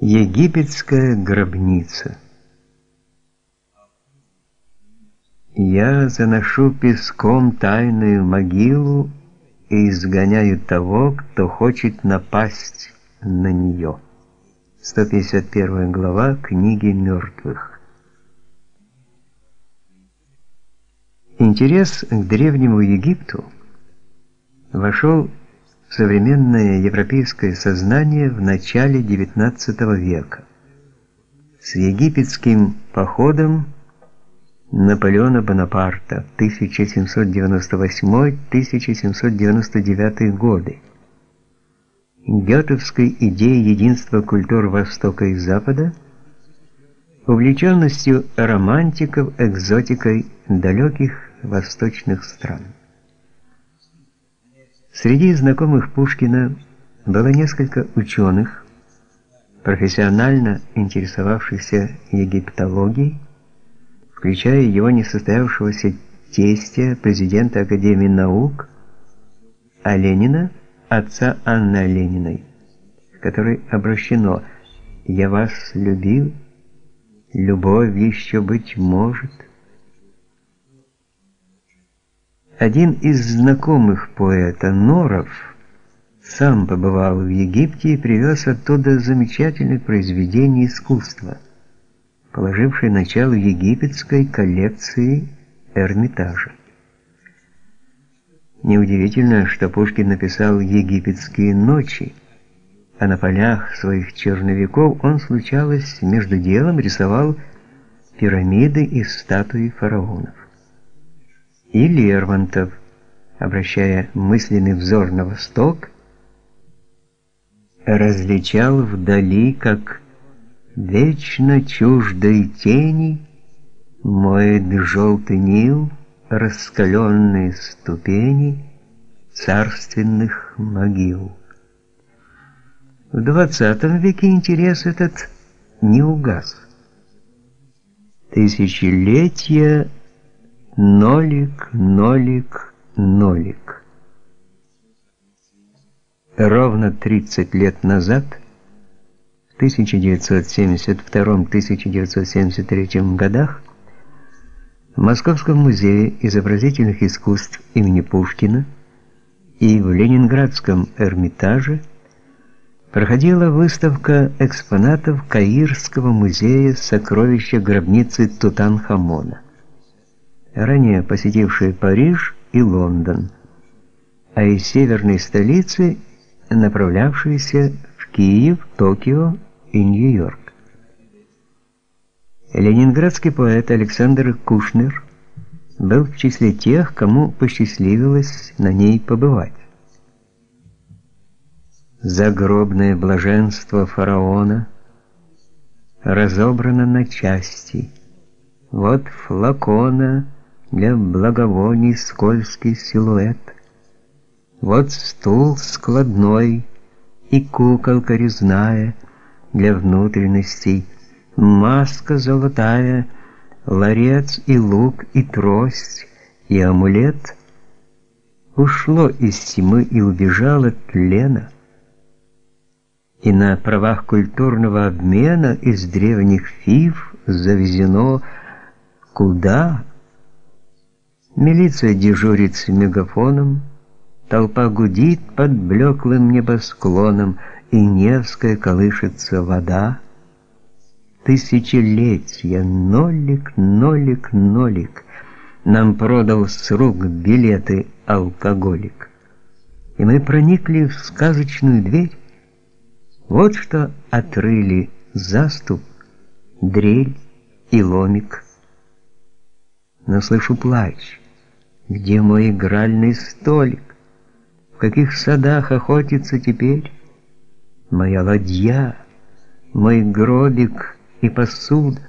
Египетская гробница. Я заношу песком тайную могилу и изгоняю того, кто хочет напасть на нее. 151 глава книги мертвых. Интерес к древнему Египту вошел современное европейское сознание в начале XIX века. С египетским походом Наполеона Бонапарта 1798-1799 годы. Гетовской идеей единства культур Востока и Запада, увлеченностью романтиков экзотикой далеких восточных стран. Среди знакомых Пушкина было несколько ученых, профессионально интересовавшихся египтологией, включая его несостоявшегося тестя, президента Академии наук, а Ленина, отца Анны Лениной, которой обращено «Я вас любил, любовь еще быть может». Один из знакомых поэта Норов сам побывал в Египте и привез оттуда замечательное произведение искусства, положившее начало египетской коллекции Эрмитажа. Неудивительно, что Пушкин написал «Египетские ночи», а на полях своих черновиков он, случалось, между делом рисовал пирамиды и статуи фараонов и Лермонтов, обращая мысленный взор на восток, различал вдали, как вечно чуждой тени, моет желтый Нил, раскаленные ступени царственных могил. В XX веке интерес этот не угас. Тысячелетия Нолик, нолик, нолик. Ровно 30 лет назад, в 1972-1973 годах, в Московском музее изобразительных искусств имени Пушкина и в Ленинградском Эрмитаже проходила выставка экспонатов Каирского музея сокровища гробницы Тутанхамона ранее посетившие Париж и Лондон, а из северной столицы направлявшиеся в Киев, Токио и Нью-Йорк. Ленинградский поэт Александр Кушнер был в числе тех, кому посчастливилось на ней побывать. Загробное блаженство фараона разобрано на части. Вот флакона для благовоний скользкий силуэт. Вот стул складной и куколка резная для внутренностей, маска золотая, ларец и лук и трость и амулет. Ушло из тьмы и убежало тлена. И на правах культурного обмена из древних фив завезено куда Милиция дежурит с мегафоном, толпа гудит под блеклым небосклоном, и Невская колышется вода. Тысячелетия, нолик, нолик, нолик, нам продал с рук билеты алкоголик. И мы проникли в сказочную дверь. Вот что отрыли заступ, дрель и ломик. Но слышу плач. Где мой игральный столик? В каких садах охотится теперь моя ладья, мой гробик и посуда?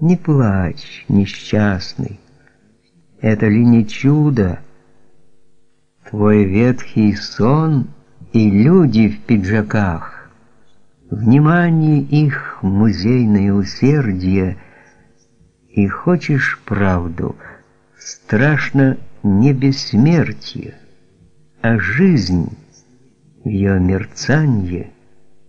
Не плачь, несчастный, это ли не чудо? Твой ветхий сон и люди в пиджаках, внимание их музейное усердие, и хочешь правду — страшно не бессмертие, а жизнь ее мерцанье –